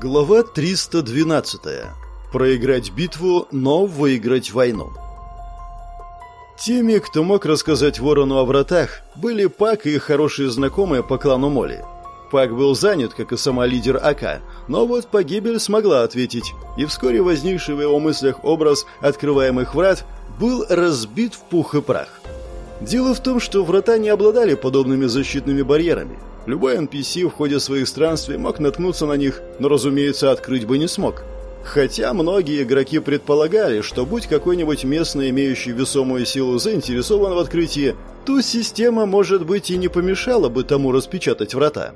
Глава 312. Проиграть битву, но выиграть войну. Теми, кто мог рассказать Ворону о вратах, были Пак и хорошие знакомые по клану Моли. Пак был занят, как и сама лидер АК, но вот погибель смогла ответить, и вскоре возникший в его мыслях образ открываемых врат был разбит в пух и прах. Дело в том, что врата не обладали подобными защитными барьерами, Любой NPC в ходе своих странствий мог наткнуться на них, но, разумеется, открыть бы не смог. Хотя многие игроки предполагали, что будь какой-нибудь местный, имеющий весомую силу, заинтересован в открытии, то система, может быть, и не помешала бы тому распечатать врата.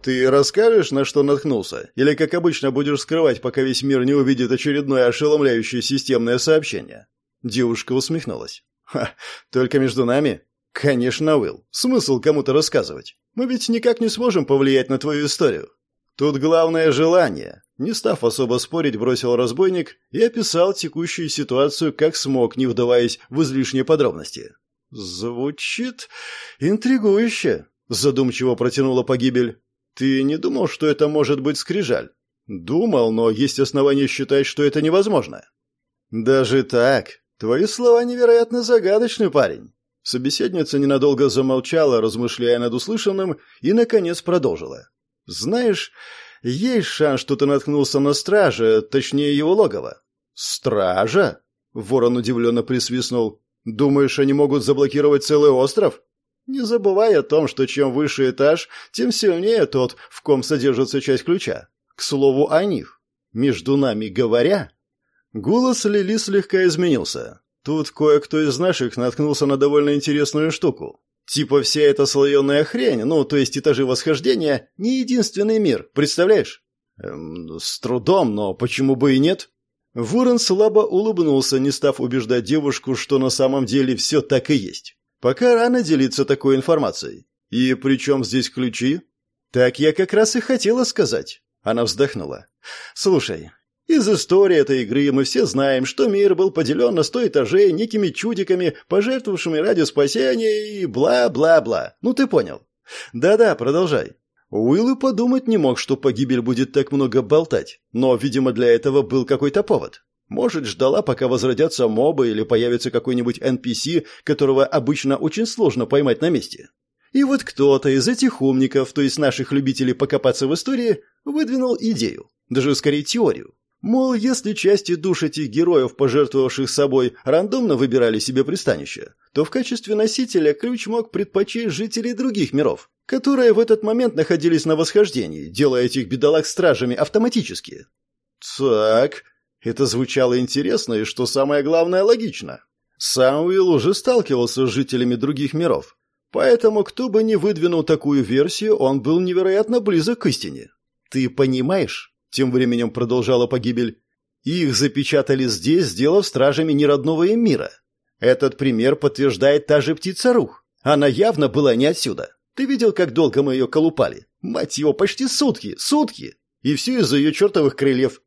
«Ты расскажешь, на что наткнулся? Или, как обычно, будешь скрывать, пока весь мир не увидит очередное ошеломляющее системное сообщение?» Девушка усмехнулась. «Ха, только между нами?» «Конечно, Уилл. Смысл кому-то рассказывать? Мы ведь никак не сможем повлиять на твою историю. Тут главное желание. Не став особо спорить, бросил разбойник и описал текущую ситуацию как смог, не вдаваясь в излишние подробности. Звучит интригующе, задумчиво протянула погибель. Ты не думал, что это может быть скрижаль? Думал, но есть основания считать, что это невозможно. Даже так. Твои слова невероятно загадочный парень. Собеседница ненадолго замолчала, размышляя над услышанным, и, наконец, продолжила. «Знаешь, есть шанс, что ты наткнулся на стража, точнее, его логово». «Стража?» — ворон удивленно присвистнул. «Думаешь, они могут заблокировать целый остров?» «Не забывай о том, что чем выше этаж, тем сильнее тот, в ком содержится часть ключа. К слову о них. Между нами говоря...» Голос Лили слегка изменился. Тут кое-кто из наших наткнулся на довольно интересную штуку. Типа вся эта слоеная хрень, ну, то есть этажи восхождения, не единственный мир, представляешь? Эм, с трудом, но почему бы и нет? Ворон слабо улыбнулся, не став убеждать девушку, что на самом деле все так и есть. Пока рано делиться такой информацией. И при чем здесь ключи? Так я как раз и хотела сказать. Она вздохнула. «Слушай, из истории этой игры мы все знаем, что мир был поделен на сто этажей некими чудиками, пожертвовавшими ради спасения и бла-бла-бла. Ну ты понял. Да-да, продолжай. Уилл и подумать не мог, что погибель будет так много болтать, но, видимо, для этого был какой-то повод. Может, ждала, пока возродятся мобы или появится какой-нибудь NPC, которого обычно очень сложно поймать на месте. И вот кто-то из этих умников, то есть наших любителей покопаться в истории, выдвинул идею, даже скорее теорию. Мол, если части душ этих героев, пожертвовавших собой, рандомно выбирали себе пристанище, то в качестве носителя ключ мог предпочесть жителей других миров, которые в этот момент находились на восхождении, делая этих бедолаг стражами автоматически. Так, это звучало интересно и, что самое главное, логично. Сам Уилл уже сталкивался с жителями других миров, поэтому кто бы ни выдвинул такую версию, он был невероятно близок к истине. Ты понимаешь? Тем временем продолжала погибель. Их запечатали здесь, сделав стражами неродного им мира. Этот пример подтверждает та же птица Рух. Она явно была не отсюда. Ты видел, как долго мы ее колупали? Мать его, почти сутки, сутки! И все из-за ее чертовых крыльев.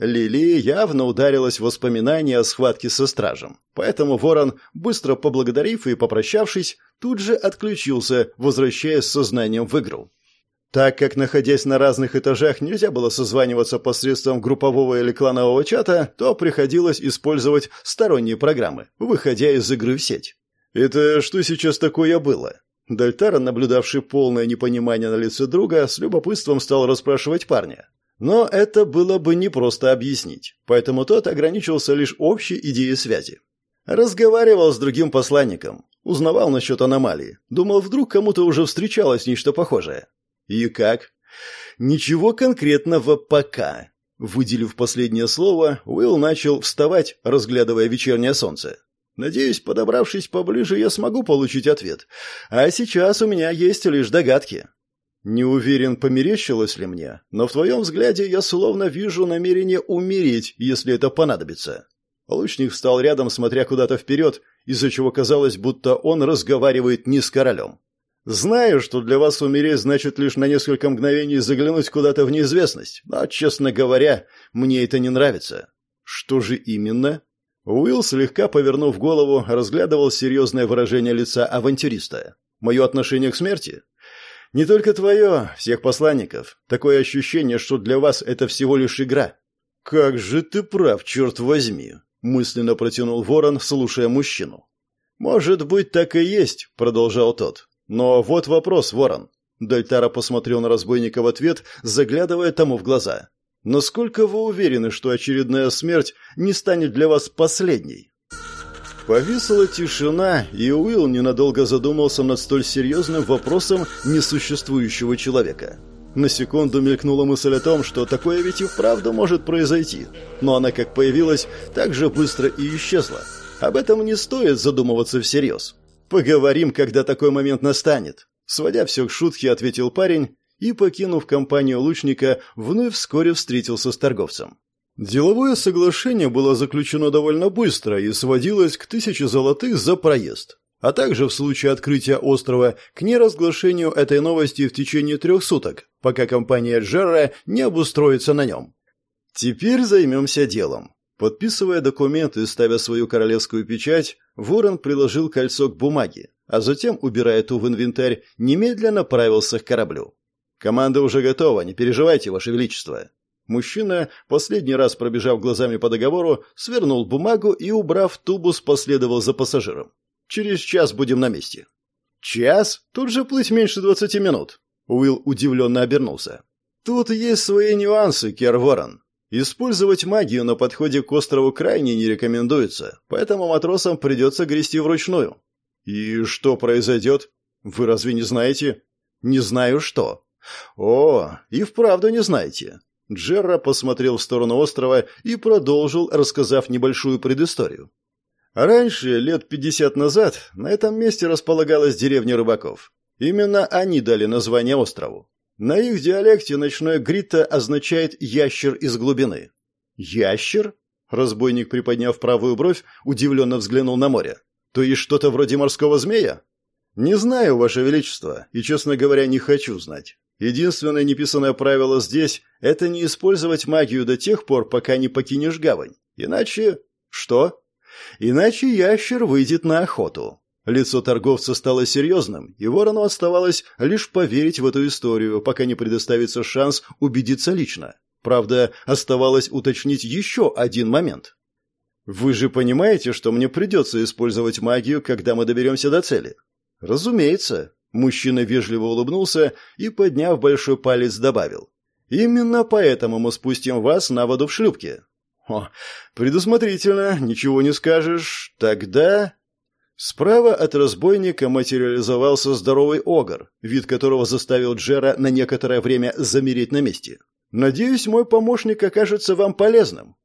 Лили явно ударилась в воспоминания о схватке со стражем. Поэтому ворон, быстро поблагодарив и попрощавшись, тут же отключился, возвращаясь сознанием в игру. Так как, находясь на разных этажах, нельзя было созваниваться посредством группового или кланового чата, то приходилось использовать сторонние программы, выходя из игры в сеть. «Это что сейчас такое было?» Дальтара, наблюдавший полное непонимание на лице друга, с любопытством стал расспрашивать парня. Но это было бы непросто объяснить, поэтому тот ограничился лишь общей идеей связи. Разговаривал с другим посланником, узнавал насчет аномалии, думал, вдруг кому-то уже встречалось нечто похожее. «И как?» «Ничего конкретного пока». Выделив последнее слово, Уилл начал вставать, разглядывая вечернее солнце. «Надеюсь, подобравшись поближе, я смогу получить ответ. А сейчас у меня есть лишь догадки». «Не уверен, померещилось ли мне, но в твоем взгляде я словно вижу намерение умереть, если это понадобится». Лучник встал рядом, смотря куда-то вперед, из-за чего казалось, будто он разговаривает не с королем. Знаю, что для вас умереть значит лишь на несколько мгновений заглянуть куда-то в неизвестность, но, честно говоря, мне это не нравится. Что же именно? Уилл, слегка повернув голову, разглядывал серьезное выражение лица авантюриста. Мое отношение к смерти? Не только твое, всех посланников. Такое ощущение, что для вас это всего лишь игра. Как же ты прав, черт возьми, мысленно протянул Ворон, слушая мужчину. Может быть, так и есть, продолжал тот. Но вот вопрос, Ворон. Дальтара посмотрел на разбойника в ответ, заглядывая тому в глаза. Насколько вы уверены, что очередная смерть не станет для вас последней? Повисла тишина, и Уилл ненадолго задумался над столь серьезным вопросом несуществующего человека. На секунду мелькнула мысль о том, что такое ведь и вправду может произойти. Но она как появилась, так же быстро и исчезла. Об этом не стоит задумываться всерьез. Поговорим, когда такой момент настанет. Сводя все к шутке, ответил парень и, покинув компанию лучника, вновь вскоре встретился с торговцем. Деловое соглашение было заключено довольно быстро и сводилось к тысяче золотых за проезд, а также в случае открытия острова к неразглашению этой новости в течение трех суток, пока компания Джерра не обустроится на нем. Теперь займемся делом. Подписывая документы и ставя свою королевскую печать, Ворон приложил кольцо к бумаге, а затем, убирая ту в инвентарь, немедленно направился к кораблю. «Команда уже готова, не переживайте, Ваше Величество», Мужчина, последний раз пробежав глазами по договору, свернул бумагу и, убрав тубус, последовал за пассажиром. «Через час будем на месте». «Час? Тут же плыть меньше двадцати минут». Уилл удивленно обернулся. «Тут есть свои нюансы, Кер Ворон. Использовать магию на подходе к острову крайне не рекомендуется, поэтому матросам придется грести вручную». «И что произойдет? Вы разве не знаете?» «Не знаю что». «О, и вправду не знаете. Джерра посмотрел в сторону острова и продолжил, рассказав небольшую предысторию. Раньше, лет пятьдесят назад, на этом месте располагалась деревня рыбаков. Именно они дали название острову. На их диалекте ночное грита означает «ящер из глубины». «Ящер?» Разбойник, приподняв правую бровь, удивленно взглянул на море. «То есть что-то вроде морского змея?» «Не знаю, Ваше Величество, и, честно говоря, не хочу знать. Единственное неписанное правило здесь – это не использовать магию до тех пор, пока не покинешь гавань. Иначе... Что? Иначе ящер выйдет на охоту. Лицо торговца стало серьезным, и ворону оставалось лишь поверить в эту историю, пока не предоставится шанс убедиться лично. Правда, оставалось уточнить еще один момент. «Вы же понимаете, что мне придется использовать магию, когда мы доберемся до цели?» «Разумеется», Мужчина вежливо улыбнулся и, подняв большой палец, добавил. «Именно поэтому мы спустим вас на воду в шлюпке». «О, предусмотрительно, ничего не скажешь. Тогда...» Справа от разбойника материализовался здоровый огр, вид которого заставил Джера на некоторое время замереть на месте. «Надеюсь, мой помощник окажется вам полезным».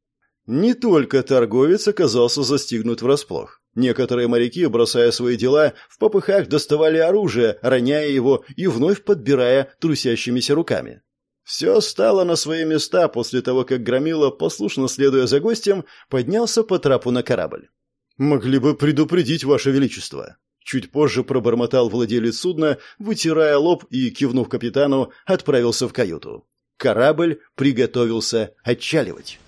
Не только торговец оказался застигнут врасплох. Некоторые моряки, бросая свои дела, в попыхах доставали оружие, роняя его и вновь подбирая трусящимися руками. Все стало на свои места после того, как Громила, послушно следуя за гостем, поднялся по трапу на корабль. «Могли бы предупредить, Ваше Величество!» Чуть позже пробормотал владелец судна, вытирая лоб и, кивнув капитану, отправился в каюту. Корабль приготовился отчаливать.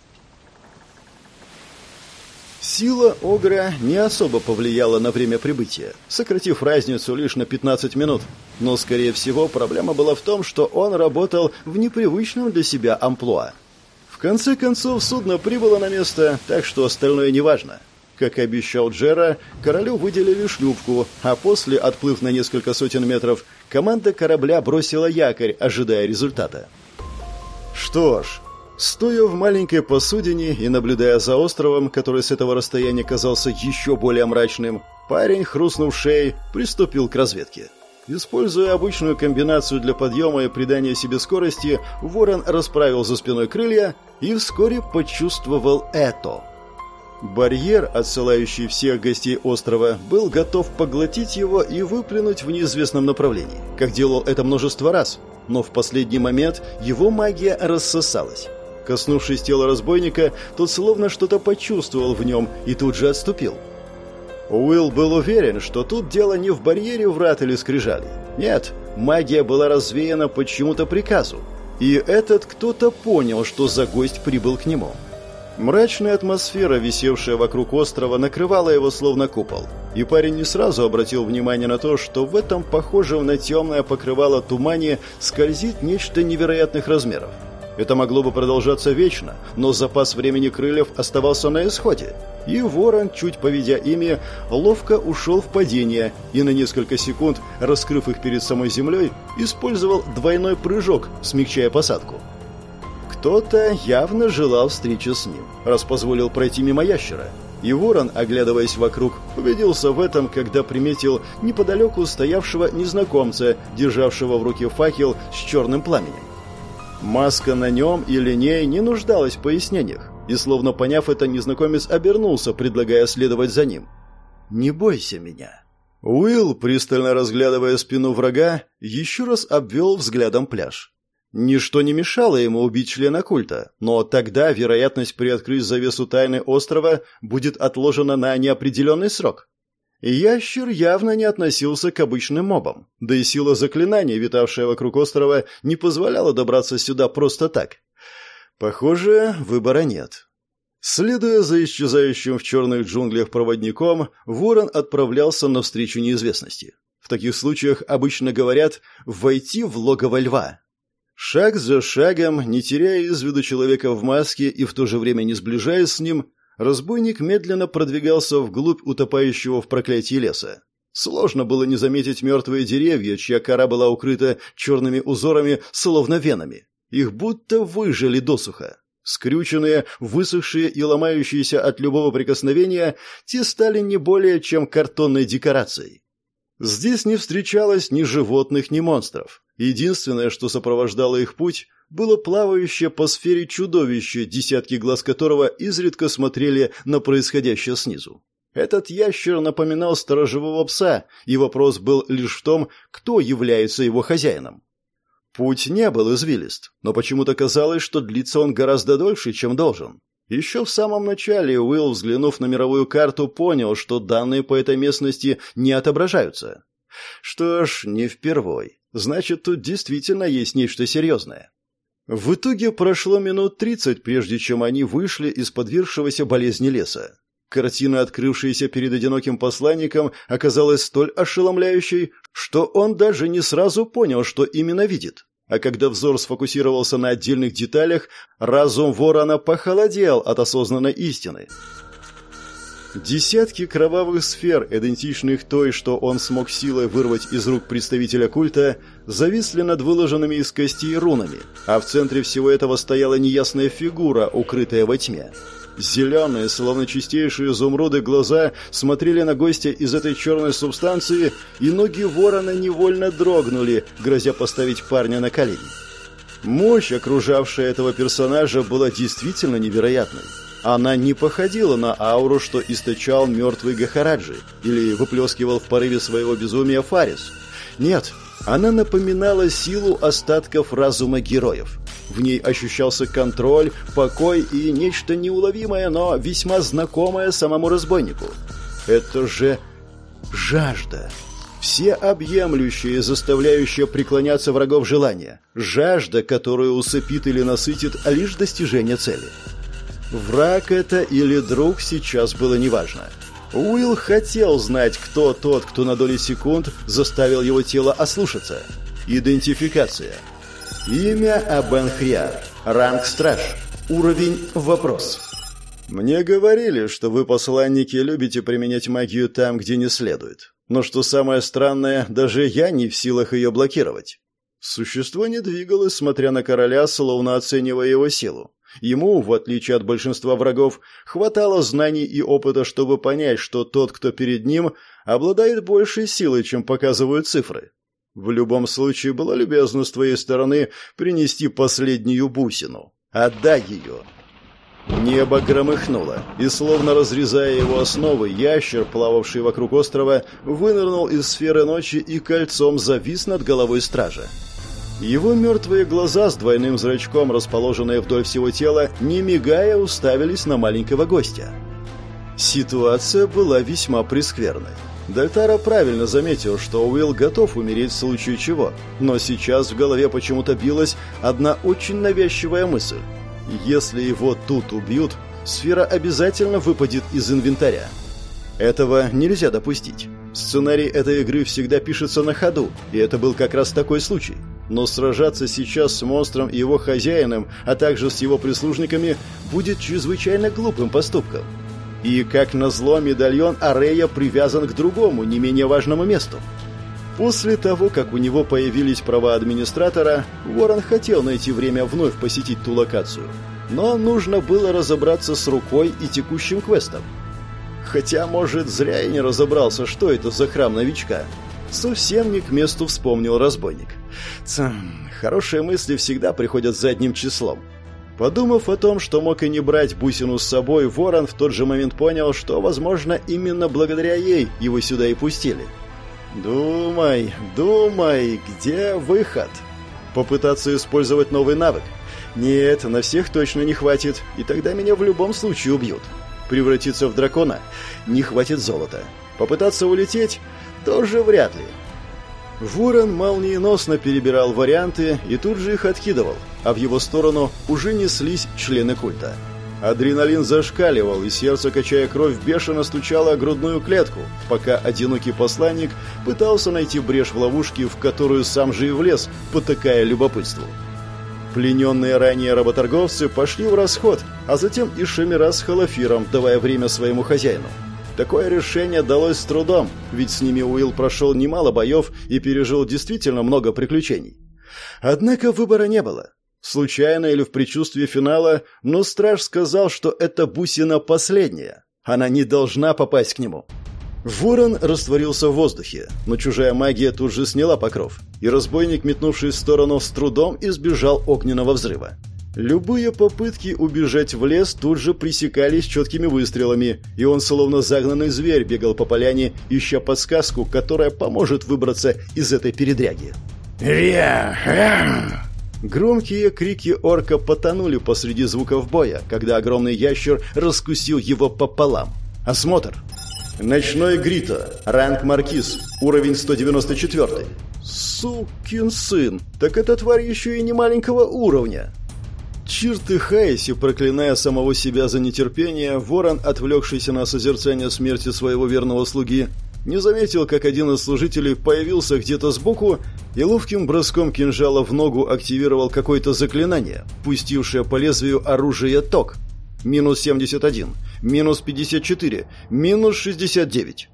Сила Огра не особо повлияла на время прибытия, сократив разницу лишь на 15 минут. Но, скорее всего, проблема была в том, что он работал в непривычном для себя амплуа. В конце концов, судно прибыло на место, так что остальное неважно. Как обещал Джера, королю выделили шлюпку, а после, отплыв на несколько сотен метров, команда корабля бросила якорь, ожидая результата. Что ж, Стоя в маленькой посудине и наблюдая за островом, который с этого расстояния казался еще более мрачным, парень, хрустнув шеей, приступил к разведке. Используя обычную комбинацию для подъема и придания себе скорости, ворон расправил за спиной крылья и вскоре почувствовал это. Барьер, отсылающий всех гостей острова, был готов поглотить его и выплюнуть в неизвестном направлении, как делал это множество раз, но в последний момент его магия рассосалась. Коснувшись тела разбойника, тот словно что-то почувствовал в нем и тут же отступил. Уилл был уверен, что тут дело не в барьере врат или скрижали. Нет, магия была развеяна по чему-то приказу. И этот кто-то понял, что за гость прибыл к нему. Мрачная атмосфера, висевшая вокруг острова, накрывала его словно купол. И парень не сразу обратил внимание на то, что в этом похожем на темное покрывало тумане скользит нечто невероятных размеров. Это могло бы продолжаться вечно, но запас времени крыльев оставался на исходе. И ворон, чуть поведя ими, ловко ушел в падение и на несколько секунд, раскрыв их перед самой землей, использовал двойной прыжок, смягчая посадку. Кто-то явно желал встречи с ним, раз позволил пройти мимо ящера. И ворон, оглядываясь вокруг, убедился в этом, когда приметил неподалеку стоявшего незнакомца, державшего в руке факел с черным пламенем. Маска на нем или ней не нуждалась в пояснениях, и, словно поняв это, незнакомец обернулся, предлагая следовать за ним. «Не бойся меня». Уилл, пристально разглядывая спину врага, еще раз обвел взглядом пляж. Ничто не мешало ему убить члена культа, но тогда вероятность приоткрыть завесу тайны острова будет отложена на неопределенный срок. Ящер явно не относился к обычным мобам, да и сила заклинания, витавшая вокруг острова, не позволяла добраться сюда просто так. Похоже, выбора нет. Следуя за исчезающим в черных джунглях проводником, Ворон отправлялся навстречу неизвестности. В таких случаях обычно говорят «войти в логово льва», Шаг за шагом, не теряя из виду человека в маске и в то же время не сближаясь с ним, разбойник медленно продвигался вглубь утопающего в проклятии леса. Сложно было не заметить мертвые деревья, чья кора была укрыта черными узорами, словно венами. Их будто выжили досуха. Скрюченные, высохшие и ломающиеся от любого прикосновения, те стали не более чем картонной декорацией. Здесь не встречалось ни животных, ни монстров. Единственное, что сопровождало их путь, было плавающее по сфере чудовище, десятки глаз которого изредка смотрели на происходящее снизу. Этот ящер напоминал сторожевого пса, и вопрос был лишь в том, кто является его хозяином. Путь не был извилист, но почему-то казалось, что длится он гораздо дольше, чем должен. Еще в самом начале Уилл, взглянув на мировую карту, понял, что данные по этой местности не отображаются. Что ж, не впервой. Значит, тут действительно есть нечто серьезное. В итоге прошло минут тридцать, прежде чем они вышли из подвергшегося болезни леса. Картина, открывшаяся перед одиноким посланником, оказалась столь ошеломляющей, что он даже не сразу понял, что именно видит. А когда взор сфокусировался на отдельных деталях, разум ворона похолодел от осознанной истины. Десятки кровавых сфер, идентичных той, что он смог силой вырвать из рук представителя культа, зависли над выложенными из костей рунами, а в центре всего этого стояла неясная фигура, укрытая во тьме. Зеленые, словно чистейшие изумруды, глаза смотрели на гостя из этой черной субстанции, и ноги ворона невольно дрогнули, грозя поставить парня на колени. Мощь, окружавшая этого персонажа, была действительно невероятной. Она не походила на ауру, что источал мертвый Гахараджи или выплескивал в порыве своего безумия Фарис. Нет, она напоминала силу остатков разума героев. В ней ощущался контроль, покой и нечто неуловимое, но весьма знакомое самому разбойнику. Это же жажда. Всеобъемлющая, заставляющая преклоняться врагов желания. Жажда, которую усыпит или насытит лишь достижение цели. Враг это или друг сейчас было неважно. Уилл хотел знать, кто тот, кто на доли секунд заставил его тело ослушаться. Идентификация. Имя Абен Хриар. Ранг страж. Уровень вопрос. Мне говорили, что вы, посланники, любите применять магию там, где не следует. Но что самое странное, даже я не в силах ее блокировать. Существо не двигалось, смотря на короля, словно оценивая его силу. Ему, в отличие от большинства врагов, хватало знаний и опыта, чтобы понять, что тот, кто перед ним, обладает большей силой, чем показывают цифры. В любом случае, было любезно с твоей стороны принести последнюю бусину. Отдай ее. Небо громыхнуло, и, словно разрезая его основы, ящер, плававший вокруг острова, вынырнул из сферы ночи и кольцом завис над головой стража. Его мертвые глаза с двойным зрачком, расположенные вдоль всего тела, не мигая, уставились на маленького гостя. Ситуация была весьма прескверной. Дальтара правильно заметил, что Уилл готов умереть в случае чего, но сейчас в голове почему-то билась одна очень навязчивая мысль. Если его тут убьют, сфера обязательно выпадет из инвентаря. Этого нельзя допустить. Сценарий этой игры всегда пишется на ходу, и это был как раз такой случай. Но сражаться сейчас с монстром и его хозяином, а также с его прислужниками, будет чрезвычайно глупым поступком. И, как назло, медальон Арея привязан к другому, не менее важному месту. После того, как у него появились права администратора, Ворон хотел найти время вновь посетить ту локацию. Но нужно было разобраться с рукой и текущим квестом. Хотя, может, зря и не разобрался, что это за храм новичка. Совсем не к месту вспомнил разбойник. Цм, хорошие мысли всегда приходят задним числом. Подумав о том, что мог и не брать бусину с собой, Ворон в тот же момент понял, что, возможно, именно благодаря ей его сюда и пустили. «Думай, думай, где выход?» «Попытаться использовать новый навык?» «Нет, на всех точно не хватит, и тогда меня в любом случае убьют. Превратиться в дракона? Не хватит золота. Попытаться улететь? Тоже вряд ли». Ворон молниеносно перебирал варианты и тут же их откидывал, а в его сторону уже неслись члены культа. Адреналин зашкаливал, и сердце, качая кровь, бешено стучало о грудную клетку, пока одинокий посланник пытался найти брешь в ловушке, в которую сам же и влез, потакая любопытству. Плененные ранее работорговцы пошли в расход, а затем и Шемира с Халафиром, давая время своему хозяину. Такое решение далось с трудом, ведь с ними Уилл прошел немало боев и пережил действительно много приключений. Однако выбора не было. Случайно или в предчувствии финала, но страж сказал, что это бусина последняя. Она не должна попасть к нему. Ворон растворился в воздухе, но чужая магия тут же сняла покров, и разбойник, метнувший в сторону, с трудом избежал огненного взрыва. Любые попытки убежать в лес тут же пресекались четкими выстрелами, и он, словно загнанный зверь, бегал по поляне, ища подсказку, которая поможет выбраться из этой передряги. «Ря! Громкие крики орка потонули посреди звуков боя, когда огромный ящер раскусил его пополам. Осмотр. Ночной Грита. Ранг Маркиз. Уровень 194. Сукин сын. Так эта тварь еще и не маленького уровня. Чертыхаясь и проклиная самого себя за нетерпение, ворон, отвлекшийся на созерцание смерти своего верного слуги, не заметил, как один из служителей появился где-то сбоку и ловким броском кинжала в ногу активировал какое-то заклинание, пустившее по лезвию оружие ток. Минус 71, минус 54, минус 69.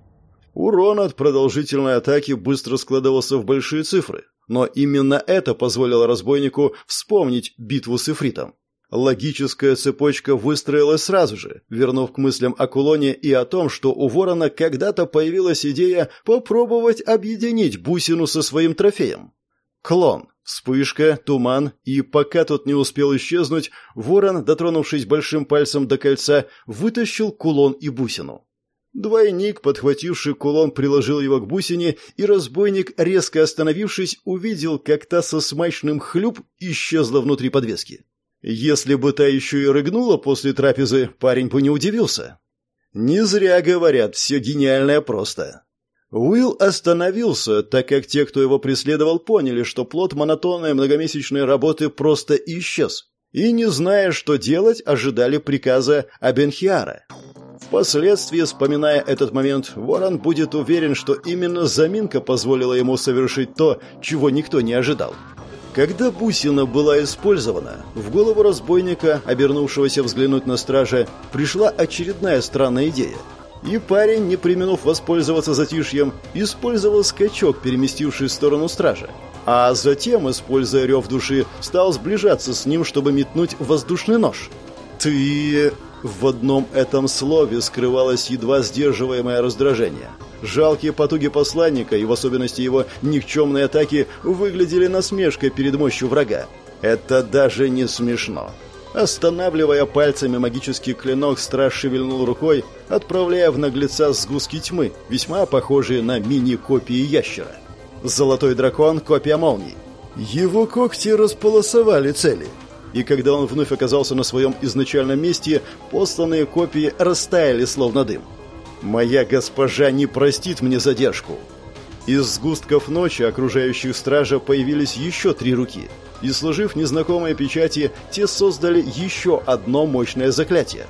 Урон от продолжительной атаки быстро складывался в большие цифры, но именно это позволило разбойнику вспомнить битву с Эфритом. Логическая цепочка выстроилась сразу же, вернув к мыслям о кулоне и о том, что у ворона когда-то появилась идея попробовать объединить бусину со своим трофеем. Клон, вспышка, туман, и пока тот не успел исчезнуть, ворон, дотронувшись большим пальцем до кольца, вытащил кулон и бусину. Двойник, подхвативший кулон, приложил его к бусине, и разбойник, резко остановившись, увидел, как та со смачным хлюп исчезла внутри подвески. Если бы та еще и рыгнула после трапезы, парень бы не удивился. Не зря говорят, все гениальное просто. Уилл остановился, так как те, кто его преследовал, поняли, что плод монотонной многомесячной работы просто исчез. И, не зная, что делать, ожидали приказа Абенхиара. Впоследствии, вспоминая этот момент, Ворон будет уверен, что именно заминка позволила ему совершить то, чего никто не ожидал. Когда бусина была использована, в голову разбойника, обернувшегося взглянуть на стража, пришла очередная странная идея. И парень, не применув воспользоваться затишьем, использовал скачок, переместивший в сторону стража. А затем, используя рев души, стал сближаться с ним, чтобы метнуть воздушный нож. «Ты...» В одном этом слове скрывалось едва сдерживаемое раздражение. Жалкие потуги посланника и в особенности его никчемные атаки выглядели насмешкой перед мощью врага. Это даже не смешно. Останавливая пальцами магический клинок, страж шевельнул рукой, отправляя в наглеца сгустки тьмы, весьма похожие на мини-копии ящера. Золотой дракон — копия молний. Его когти располосовали цели — и когда он вновь оказался на своем изначальном месте, посланные копии растаяли словно дым. «Моя госпожа не простит мне задержку!» Из сгустков ночи, окружающих стража, появились еще три руки. И, сложив незнакомые печати, те создали еще одно мощное заклятие.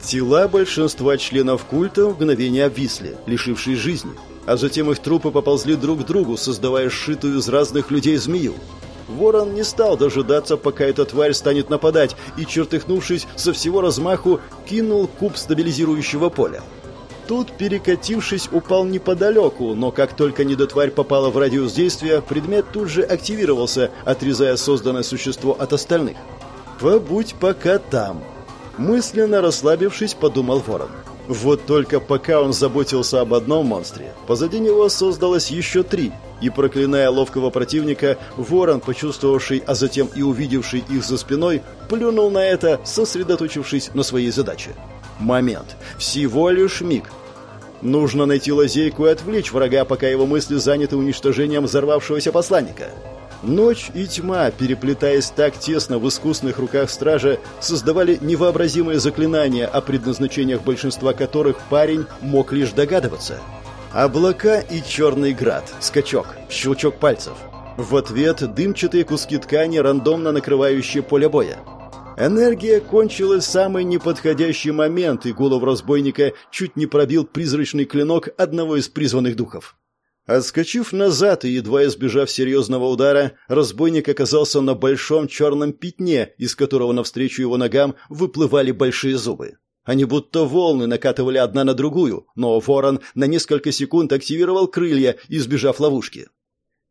Тела большинства членов культа в мгновение обвисли, лишившись жизни, а затем их трупы поползли друг к другу, создавая сшитую из разных людей змею. Ворон не стал дожидаться, пока эта тварь станет нападать, и, чертыхнувшись со всего размаху, кинул куб стабилизирующего поля. Тут, перекатившись, упал неподалеку, но как только недотварь попала в радиус действия, предмет тут же активировался, отрезая созданное существо от остальных. «Побудь пока там», Мысленно расслабившись, подумал Ворон. Вот только пока он заботился об одном монстре, позади него создалось еще три, и, проклиная ловкого противника, Ворон, почувствовавший, а затем и увидевший их за спиной, плюнул на это, сосредоточившись на своей задаче. Момент. Всего лишь миг. Нужно найти лазейку и отвлечь врага, пока его мысли заняты уничтожением взорвавшегося посланника. Ночь и тьма, переплетаясь так тесно в искусных руках стража, создавали невообразимые заклинания, о предназначениях большинства которых парень мог лишь догадываться. Облака и черный град, скачок, щелчок пальцев. В ответ дымчатые куски ткани, рандомно накрывающие поле боя. Энергия кончилась в самый неподходящий момент, и голову разбойника чуть не пробил призрачный клинок одного из призванных духов. Отскочив назад и едва избежав серьезного удара, разбойник оказался на большом черном пятне, из которого навстречу его ногам выплывали большие зубы. Они будто волны накатывали одна на другую, но ворон на несколько секунд активировал крылья, избежав ловушки.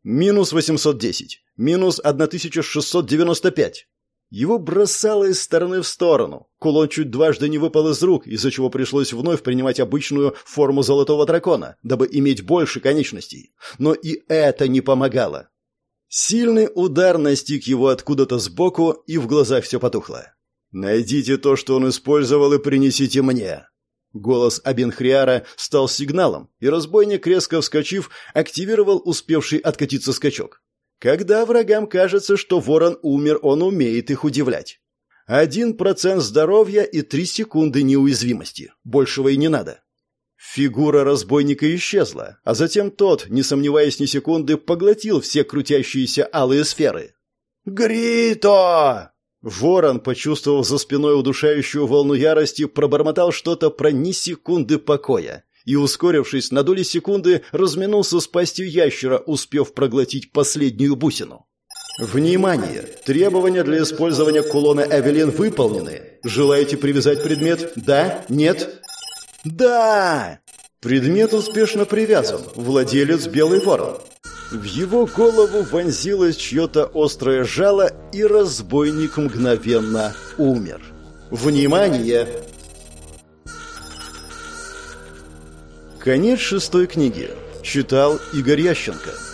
Минус 810. Минус 1695. Его бросало из стороны в сторону. Кулон чуть дважды не выпал из рук, из-за чего пришлось вновь принимать обычную форму золотого дракона, дабы иметь больше конечностей. Но и это не помогало. Сильный удар настиг его откуда-то сбоку, и в глазах все потухло. «Найдите то, что он использовал, и принесите мне». Голос Абенхриара стал сигналом, и разбойник, резко вскочив, активировал успевший откатиться скачок. Когда врагам кажется, что ворон умер, он умеет их удивлять. Один процент здоровья и три секунды неуязвимости. Большего и не надо. Фигура разбойника исчезла, а затем тот, не сомневаясь ни секунды, поглотил все крутящиеся алые сферы. «Грито!» Ворон, почувствовав за спиной удушающую волну ярости, пробормотал что-то про ни секунды покоя и, ускорившись на доли секунды, разминулся с пастью ящера, успев проглотить последнюю бусину. Внимание! Требования для использования кулона Эвелин выполнены. Желаете привязать предмет? Да? Нет? Да! Предмет успешно привязан. Владелец Белый Ворон. В его голову вонзилось чье-то острое жало, и разбойник мгновенно умер. Внимание! Конец шестой книги. Читал Игорь Ященко.